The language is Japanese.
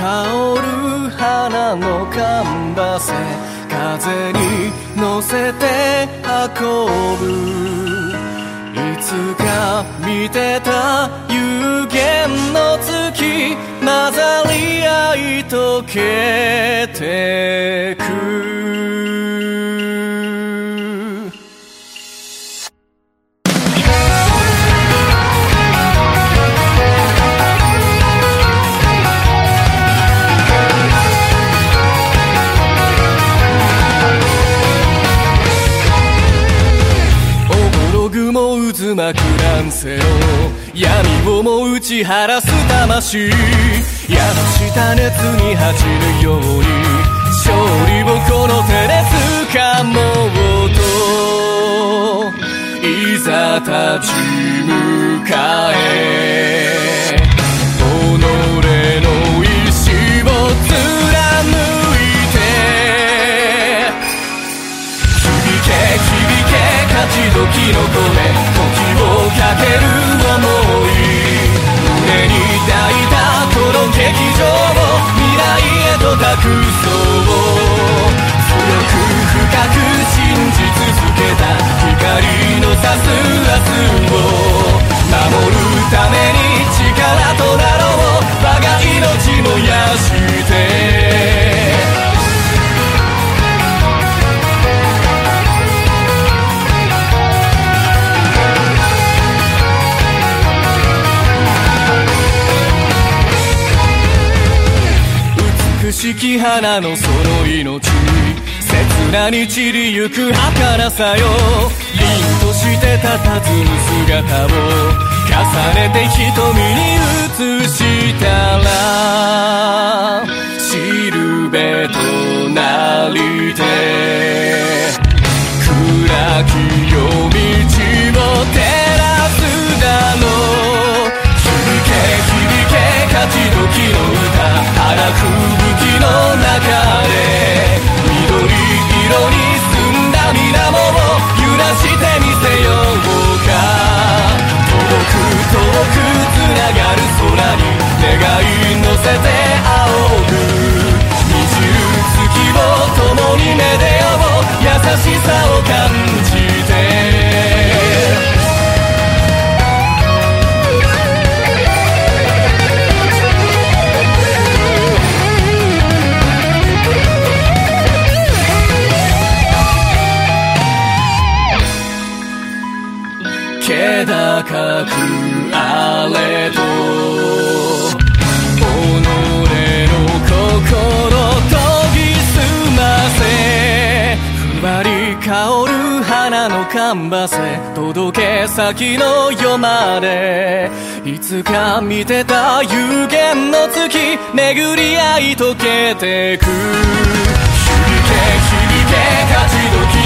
香る花のカンバス風に乗せて運ぶ。いつか見てた有限の月混ざり合い溶けてくおぼろ雲渦巻く乱世の闇をも打ち晴らす魂宿した熱に恥じるように勝利をこの手で掴もうといざ立ち向かえ己の意志を貫いて響け響け時の声時をかける想い胸に抱いたこの劇場を未来へと託そう強く深く信じ続けた光の差す明日を美しき花のその命切なに散りゆく儚さよ。凛として佇む姿を重ねて瞳に映しせて仰ぐ虹る月を共にめでよう優しさを感じて気高くあれと香る花のカンバス届け先の夜まで。いつか見てた有限の月。巡り合い溶けてく。響け響け勝ち時。